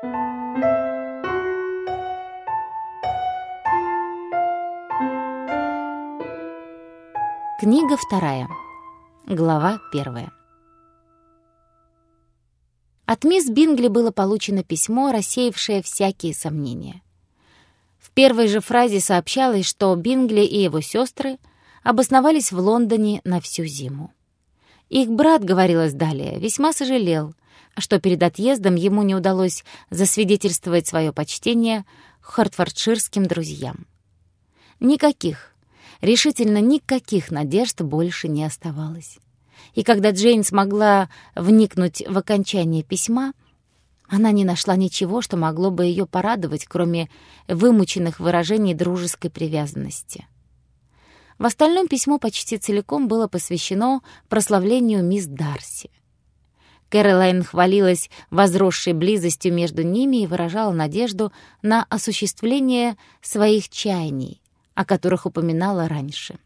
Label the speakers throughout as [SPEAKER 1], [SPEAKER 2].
[SPEAKER 1] Книга вторая. Глава первая. От мисс Бингли было получено письмо, рассеявшее всякие сомнения. В первой же фразе сообщалось, что Бингли и его сестры обосновались в Лондоне на всю зиму. Их брат, говорилось далее, весьма сожалел, что перед отъездом ему не удалось засвидетельствовать свое почтение хартфордширским друзьям. Никаких, решительно никаких надежд больше не оставалось. И когда Джейн смогла вникнуть в окончание письма, она не нашла ничего, что могло бы ее порадовать, кроме вымученных выражений дружеской привязанности. В остальном письмо почти целиком было посвящено прославлению мисс Дарси. Кэролайн хвалилась возросшей близостью между ними и выражала надежду на осуществление своих чаяний, о которых упоминала раньше.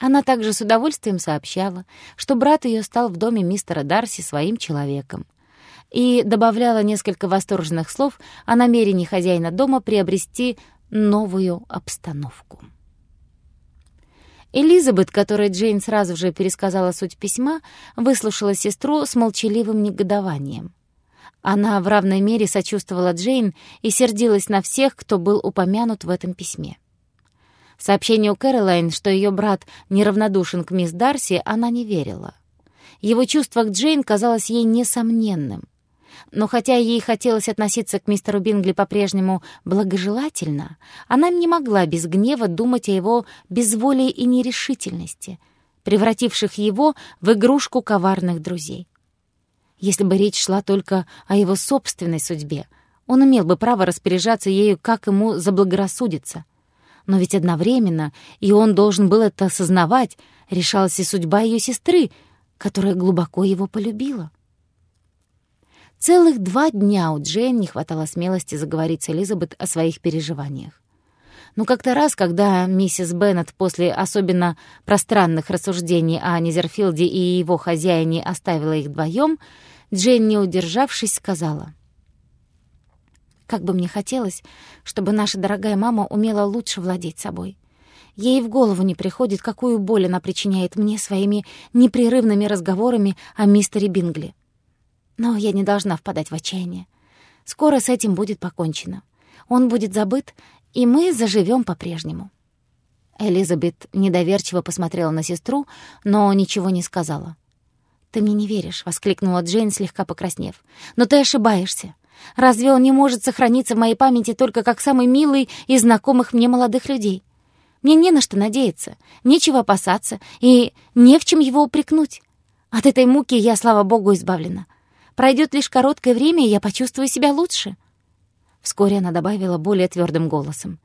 [SPEAKER 1] Она также с удовольствием сообщала, что брат ее стал в доме мистера Дарси своим человеком, и добавляла несколько восторженных слов о намерении хозяина дома приобрести новую обстановку. Элизабет, которой Джейн сразу же пересказала суть письма, выслушала сестру с молчаливым негодованием. Она в равной мере сочувствовала Джейн и сердилась на всех, кто был упомянут в этом письме. Сообщению Кэролайн, что ее брат неравнодушен к мисс Дарси, она не верила. Его чувство к Джейн казалось ей несомненным. Но хотя ей хотелось относиться к мистеру Бингли по-прежнему благожелательно, она не могла без гнева думать о его безволии и нерешительности, превративших его в игрушку коварных друзей. Если бы речь шла только о его собственной судьбе, он имел бы право распоряжаться ею, как ему заблагорассудится. Но ведь одновременно, и он должен был это осознавать, решалась и судьба ее сестры, которая глубоко его полюбила. Целых два дня у Джейн не хватало смелости заговорить с Элизабет о своих переживаниях. Но как-то раз, когда миссис Беннет после особенно пространных рассуждений о Низерфилде и его хозяине оставила их вдвоем, Джейн, не удержавшись, сказала. «Как бы мне хотелось, чтобы наша дорогая мама умела лучше владеть собой. Ей в голову не приходит, какую боль она причиняет мне своими непрерывными разговорами о мистере Бингли. Но я не должна впадать в отчаяние. Скоро с этим будет покончено. Он будет забыт, и мы заживем по-прежнему». Элизабет недоверчиво посмотрела на сестру, но ничего не сказала. «Ты мне не веришь», — воскликнула Джейн, слегка покраснев. «Но ты ошибаешься. Разве он не может сохраниться в моей памяти только как самый милый из знакомых мне молодых людей? Мне не на что надеяться, нечего опасаться и не в чем его упрекнуть. От этой муки я, слава богу, избавлена. Пройдет лишь короткое время, и я почувствую себя лучше». Вскоре она добавила более твердым голосом.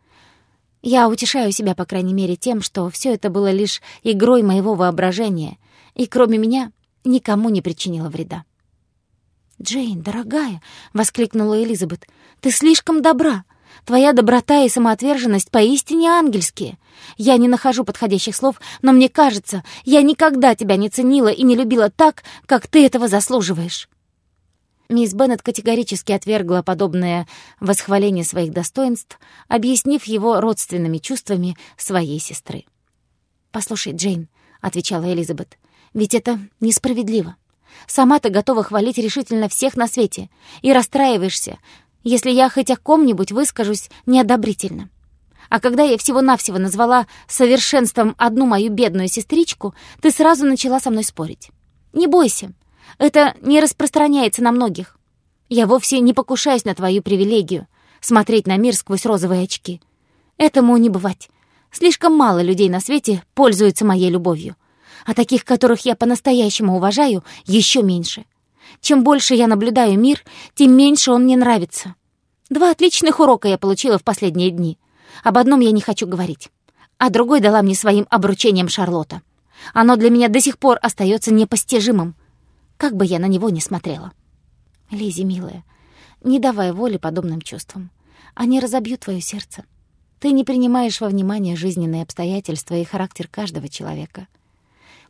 [SPEAKER 1] «Я утешаю себя, по крайней мере, тем, что все это было лишь игрой моего воображения, и кроме меня никому не причинило вреда». «Джейн, дорогая!» — воскликнула Элизабет. «Ты слишком добра! Твоя доброта и самоотверженность поистине ангельские. Я не нахожу подходящих слов, но мне кажется, я никогда тебя не ценила и не любила так, как ты этого заслуживаешь». Мисс Беннет категорически отвергла подобное восхваление своих достоинств, объяснив его родственными чувствами своей сестры. «Послушай, Джейн», — отвечала Элизабет, — «ведь это несправедливо. Сама ты готова хвалить решительно всех на свете и расстраиваешься, если я хоть о ком-нибудь выскажусь неодобрительно. А когда я всего-навсего назвала совершенством одну мою бедную сестричку, ты сразу начала со мной спорить. Не бойся, это не распространяется на многих. Я вовсе не покушаюсь на твою привилегию — смотреть на мир сквозь розовые очки. Этому не бывать. Слишком мало людей на свете пользуются моей любовью. А таких, которых я по-настоящему уважаю, еще меньше. Чем больше я наблюдаю мир, тем меньше он мне нравится. Два отличных урока я получила в последние дни. Об одном я не хочу говорить. А другой дала мне своим обручением Шарлотта. Оно для меня до сих пор остается непостижимым как бы я на него ни смотрела. Лизи, милая, не давай воли подобным чувствам. Они разобьют твое сердце. Ты не принимаешь во внимание жизненные обстоятельства и характер каждого человека.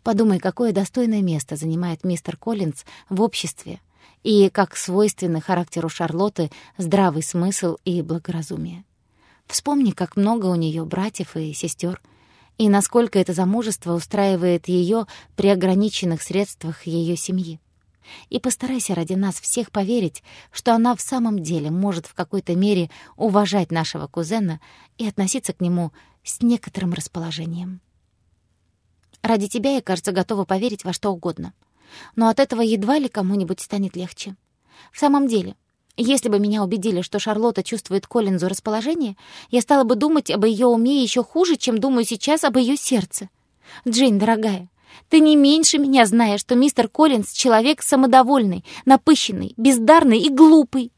[SPEAKER 1] Подумай, какое достойное место занимает мистер Коллинз в обществе и, как свойственны характеру Шарлотты, здравый смысл и благоразумие. Вспомни, как много у нее братьев и сестер, и насколько это замужество устраивает ее при ограниченных средствах ее семьи. И постарайся ради нас всех поверить, что она в самом деле может в какой-то мере уважать нашего кузена и относиться к нему с некоторым расположением. Ради тебя я, кажется, готова поверить во что угодно. Но от этого едва ли кому-нибудь станет легче. В самом деле, если бы меня убедили, что Шарлотта чувствует Коллинзу расположение, я стала бы думать об ее уме еще хуже, чем думаю сейчас об ее сердце. Джейн, дорогая, ты не меньше меня знаешь, что мистер Коллинз — человек самодовольный, напыщенный, бездарный и глупый.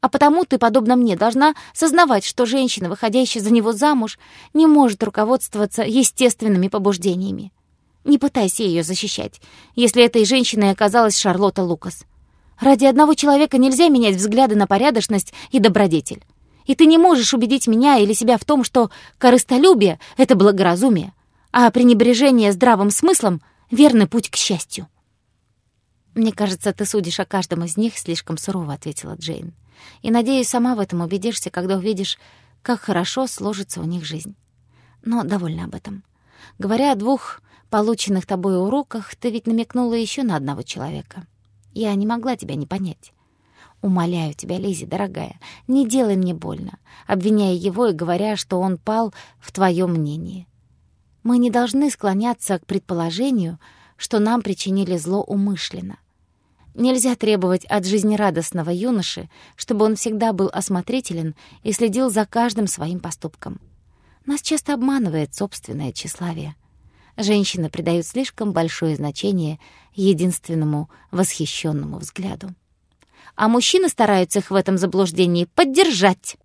[SPEAKER 1] А потому ты, подобно мне, должна сознавать, что женщина, выходящая за него замуж, не может руководствоваться естественными побуждениями. Не пытайся ее защищать, если этой женщиной оказалась Шарлотта Лукас. Ради одного человека нельзя менять взгляды на порядочность и добродетель. И ты не можешь убедить меня или себя в том, что корыстолюбие — это благоразумие, а пренебрежение здравым смыслом — верный путь к счастью. «Мне кажется, ты судишь о каждом из них слишком сурово», — ответила Джейн. «И, надеюсь, сама в этом убедишься, когда увидишь, как хорошо сложится у них жизнь. Но довольна об этом. Говоря о двух полученных тобой уроках, ты ведь намекнула еще на одного человека. Я не могла тебя не понять. Умоляю тебя, Лизи, дорогая, не делай мне больно, обвиняя его и говоря, что он пал в твоем мнении. Мы не должны склоняться к предположению, что нам причинили зло умышленно. Нельзя требовать от жизнерадостного юноши, чтобы он всегда был осмотрителен и следил за каждым своим поступком. Нас часто обманывает собственное тщеславие. Женщины придают слишком большое значение единственному восхищенному взгляду. А мужчины стараются их в этом заблуждении поддержать.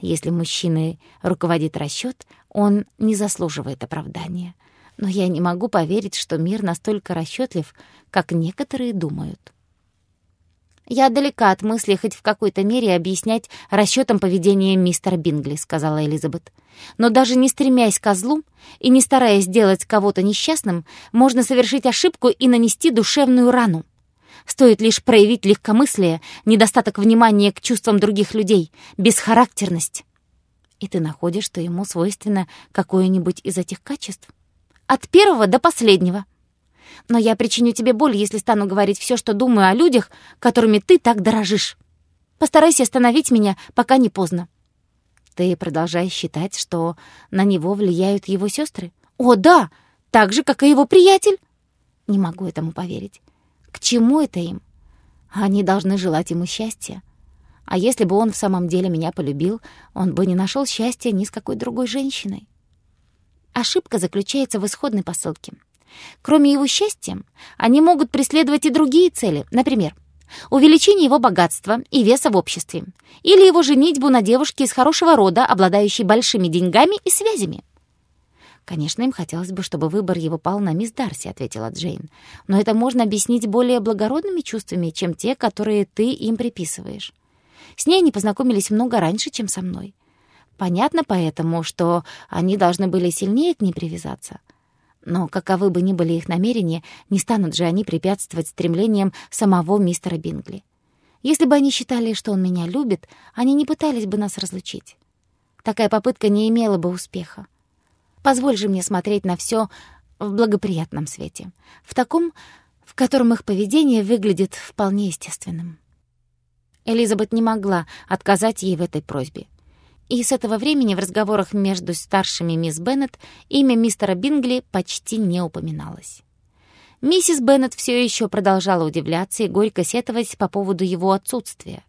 [SPEAKER 1] Если мужчиной руководит расчет, он не заслуживает оправдания. Но я не могу поверить, что мир настолько расчетлив, как некоторые думают. «Я далека от мысли хоть в какой-то мере объяснять расчетом поведения мистера Бингли», — сказала Элизабет. «Но даже не стремясь к злу и не стараясь сделать кого-то несчастным, можно совершить ошибку и нанести душевную рану. Стоит лишь проявить легкомыслие, недостаток внимания к чувствам других людей, бесхарактерность. И ты находишь, что ему свойственно какое-нибудь из этих качеств? От первого до последнего. Но я причиню тебе боль, если стану говорить все, что думаю о людях, которыми ты так дорожишь. Постарайся остановить меня, пока не поздно. Ты продолжаешь считать, что на него влияют его сестры? О, да, так же, как и его приятель. Не могу этому поверить. К чему это им? Они должны желать ему счастья. А если бы он в самом деле меня полюбил, он бы не нашел счастья ни с какой другой женщиной. Ошибка заключается в исходной посылке. Кроме его счастья, они могут преследовать и другие цели, например, увеличение его богатства и веса в обществе, или его женитьбу на девушке из хорошего рода, обладающей большими деньгами и связями. «Конечно, им хотелось бы, чтобы выбор его пал на мисс Дарси», — ответила Джейн. «Но это можно объяснить более благородными чувствами, чем те, которые ты им приписываешь. С ней они познакомились много раньше, чем со мной. Понятно поэтому, что они должны были сильнее к ней привязаться. Но каковы бы ни были их намерения, не станут же они препятствовать стремлениям самого мистера Бингли. Если бы они считали, что он меня любит, они не пытались бы нас разлучить. Такая попытка не имела бы успеха. Позволь же мне смотреть на все в благоприятном свете, в таком, в котором их поведение выглядит вполне естественным. Элизабет не могла отказать ей в этой просьбе. И с этого времени в разговорах между старшими мисс Беннет имя мистера Бингли почти не упоминалось. Миссис Беннет все еще продолжала удивляться и горько сетовать по поводу его отсутствия.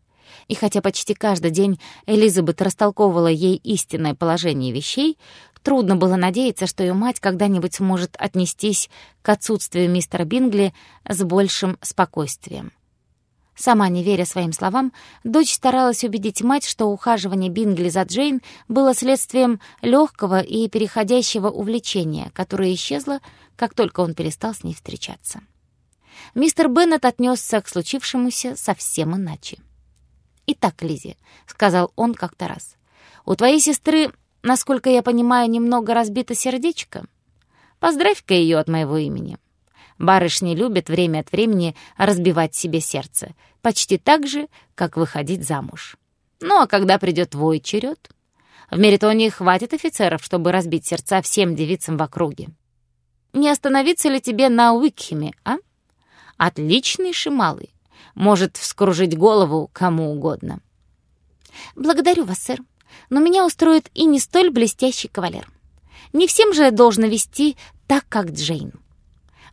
[SPEAKER 1] И хотя почти каждый день Элизабет растолковывала ей истинное положение вещей, Трудно было надеяться, что ее мать когда-нибудь сможет отнестись к отсутствию мистера Бингли с большим спокойствием. Сама не веря своим словам, дочь старалась убедить мать, что ухаживание Бингли за Джейн было следствием легкого и переходящего увлечения, которое исчезло, как только он перестал с ней встречаться. Мистер Беннет отнесся к случившемуся совсем иначе. «Итак, Лизи, сказал он как-то раз, — «у твоей сестры Насколько я понимаю, немного разбито сердечко. Поздравь-ка ее от моего имени. Барышни любят время от времени разбивать себе сердце, почти так же, как выходить замуж. Ну а когда придет твой черед? В Меритоне хватит офицеров, чтобы разбить сердца всем девицам в округе. Не остановиться ли тебе на Уикхеме, а? Отличный шималый. Может вскружить голову кому угодно. Благодарю вас, сэр, но меня устроит и не столь блестящий кавалер. Не всем же должно вести так, как Джейн.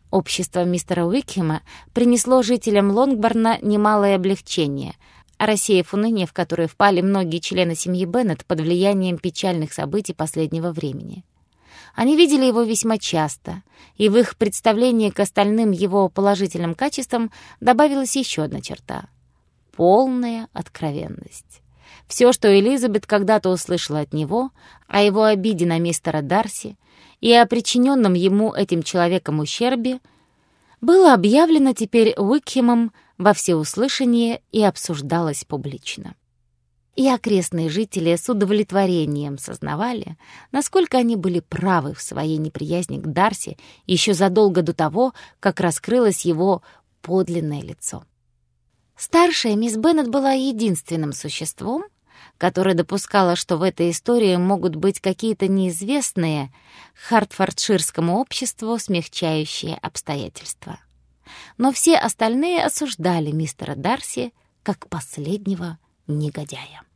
[SPEAKER 1] Общество мистера Уикхема принесло жителям Лонгборна немалое облегчение, рассеяв уныние, в которое впали многие члены семьи Беннет под влиянием печальных событий последнего времени. Они видели его весьма часто, и в их представлении к остальным его положительным качествам добавилась еще одна черта — полная откровенность. Все, что Элизабет когда-то услышала от него, о его обиде на мистера Дарси и о причиненном ему этим человеком ущербе, было объявлено теперь Уикхемом во всеуслышание и обсуждалось публично. И окрестные жители с удовлетворением сознавали, насколько они были правы в своей неприязни к Дарси еще задолго до того, как раскрылось его подлинное лицо. Старшая мисс Беннет была единственным существом, которое допускало, что в этой истории могут быть какие-то неизвестные хартфордширскому обществу смягчающие обстоятельства. Но все остальные осуждали мистера Дарси как последнего негодяя.